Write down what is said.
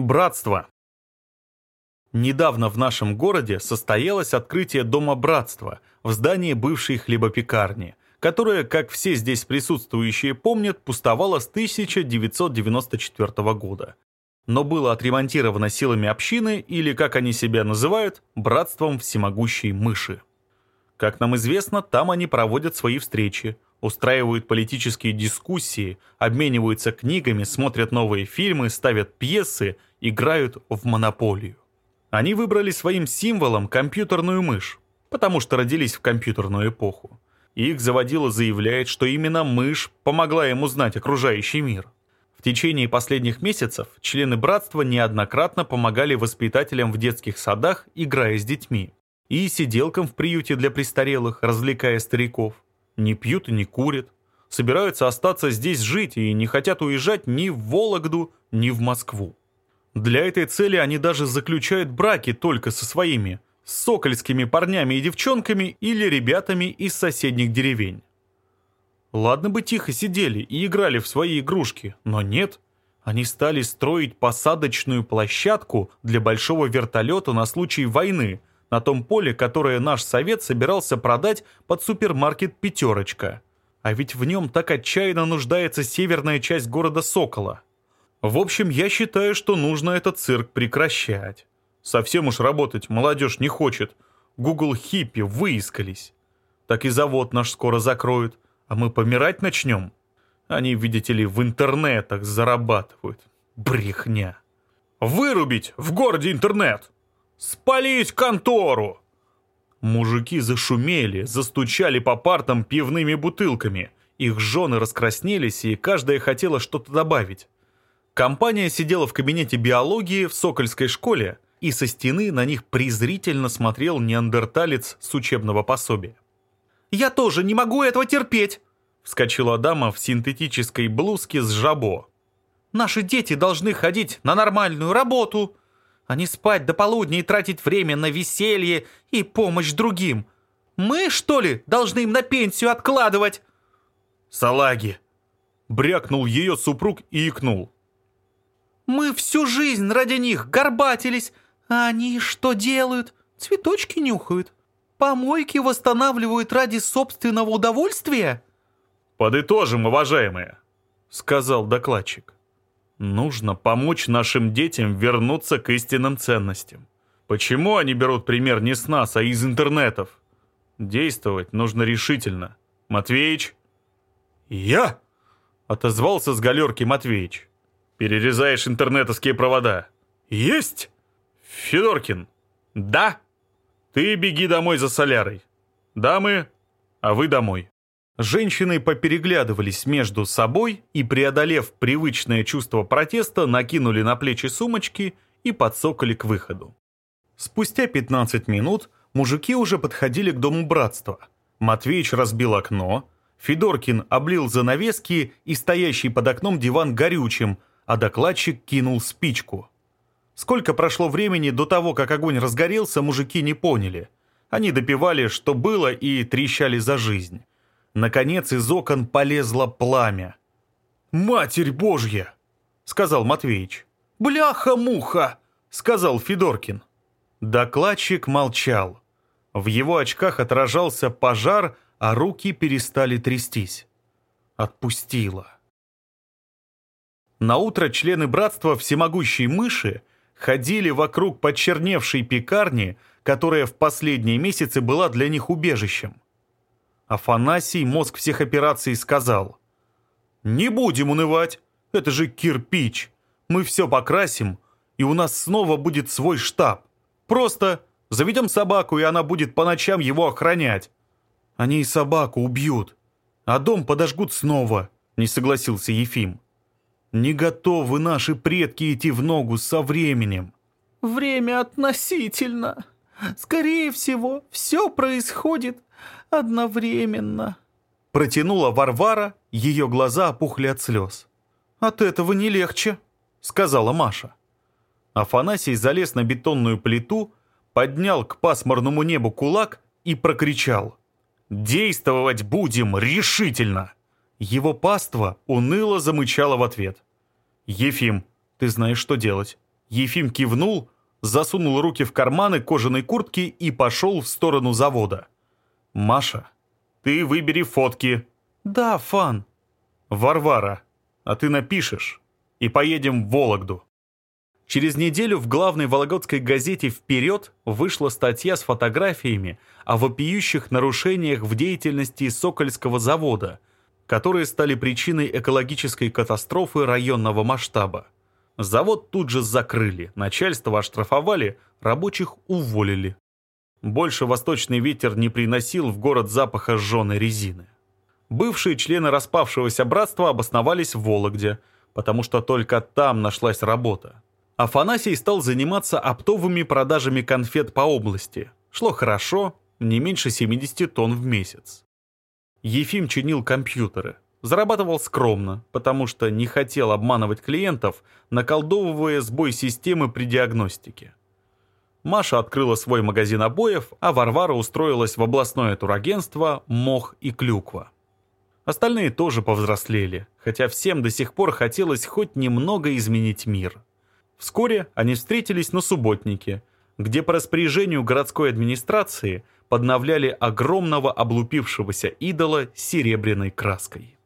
Братство. Недавно в нашем городе состоялось открытие Дома Братства в здании бывшей хлебопекарни, которая, как все здесь присутствующие помнят, пустовала с 1994 года. Но было отремонтировано силами общины, или, как они себя называют, Братством Всемогущей Мыши. Как нам известно, там они проводят свои встречи, устраивают политические дискуссии, обмениваются книгами, смотрят новые фильмы, ставят пьесы – играют в монополию. Они выбрали своим символом компьютерную мышь, потому что родились в компьютерную эпоху. Их заводила заявляет, что именно мышь помогла ему знать окружающий мир. В течение последних месяцев члены братства неоднократно помогали воспитателям в детских садах, играя с детьми, и сиделкам в приюте для престарелых, развлекая стариков. Не пьют и не курят. Собираются остаться здесь жить и не хотят уезжать ни в Вологду, ни в Москву. Для этой цели они даже заключают браки только со своими, с сокольскими парнями и девчонками или ребятами из соседних деревень. Ладно бы тихо сидели и играли в свои игрушки, но нет. Они стали строить посадочную площадку для большого вертолета на случай войны на том поле, которое наш совет собирался продать под супермаркет «Пятерочка». А ведь в нем так отчаянно нуждается северная часть города Сокола – в общем, я считаю, что нужно этот цирк прекращать. Совсем уж работать молодежь не хочет. Google хиппи выискались. Так и завод наш скоро закроют, а мы помирать начнем. Они, видите ли, в интернетах зарабатывают. Брехня. Вырубить в городе интернет! Спалить контору! Мужики зашумели, застучали по партам пивными бутылками. Их жены раскраснелись, и каждая хотела что-то добавить. Компания сидела в кабинете биологии в Сокольской школе, и со стены на них презрительно смотрел неандерталец с учебного пособия. «Я тоже не могу этого терпеть!» — вскочила дама в синтетической блузке с жабо. «Наши дети должны ходить на нормальную работу, а не спать до полудня и тратить время на веселье и помощь другим. Мы, что ли, должны им на пенсию откладывать?» «Салаги!» — брякнул ее супруг и икнул. Мы всю жизнь ради них горбатились, а они что делают? Цветочки нюхают. Помойки восстанавливают ради собственного удовольствия? Подытожим, уважаемые, сказал докладчик. Нужно помочь нашим детям вернуться к истинным ценностям. Почему они берут пример не с нас, а из интернетов? Действовать нужно решительно. Матвеич? Я? Отозвался с галерки Матвеич. Перерезаешь интернетовские провода. Есть? Федоркин. Да. Ты беги домой за солярой. Дамы, а вы домой. Женщины попереглядывались между собой и, преодолев привычное чувство протеста, накинули на плечи сумочки и подсокали к выходу. Спустя 15 минут мужики уже подходили к дому братства. Матвеич разбил окно, Федоркин облил занавески и стоящий под окном диван горючим – а докладчик кинул спичку. Сколько прошло времени до того, как огонь разгорелся, мужики не поняли. Они допивали, что было, и трещали за жизнь. Наконец из окон полезло пламя. «Матерь Божья!» — сказал Матвеич. «Бляха-муха!» — сказал Федоркин. Докладчик молчал. В его очках отражался пожар, а руки перестали трястись. Отпустило. Наутро члены братства всемогущей мыши ходили вокруг подчерневшей пекарни, которая в последние месяцы была для них убежищем. Афанасий, мозг всех операций, сказал, «Не будем унывать, это же кирпич, мы все покрасим, и у нас снова будет свой штаб. Просто заведем собаку, и она будет по ночам его охранять». «Они и собаку убьют, а дом подожгут снова», — не согласился Ефим. Не готовы наши предки идти в ногу со временем. Время относительно. Скорее всего, все происходит одновременно. Протянула Варвара, ее глаза опухли от слез. «От этого не легче», — сказала Маша. Афанасий залез на бетонную плиту, поднял к пасмурному небу кулак и прокричал. «Действовать будем решительно!» Его паство уныло замычало в ответ. «Ефим, ты знаешь, что делать». Ефим кивнул, засунул руки в карманы кожаной куртки и пошел в сторону завода. «Маша, ты выбери фотки». «Да, Фан». «Варвара, а ты напишешь, и поедем в Вологду». Через неделю в главной вологодской газете «Вперед» вышла статья с фотографиями о вопиющих нарушениях в деятельности Сокольского завода – которые стали причиной экологической катастрофы районного масштаба. Завод тут же закрыли, начальство оштрафовали, рабочих уволили. Больше восточный ветер не приносил в город запаха сжженной резины. Бывшие члены распавшегося братства обосновались в Вологде, потому что только там нашлась работа. Афанасий стал заниматься оптовыми продажами конфет по области. Шло хорошо, не меньше 70 тонн в месяц. Ефим чинил компьютеры. Зарабатывал скромно, потому что не хотел обманывать клиентов, наколдовывая сбой системы при диагностике. Маша открыла свой магазин обоев, а Варвара устроилась в областное турагентство «Мох и клюква». Остальные тоже повзрослели, хотя всем до сих пор хотелось хоть немного изменить мир. Вскоре они встретились на субботнике, где по распоряжению городской администрации подновляли огромного облупившегося идола серебряной краской.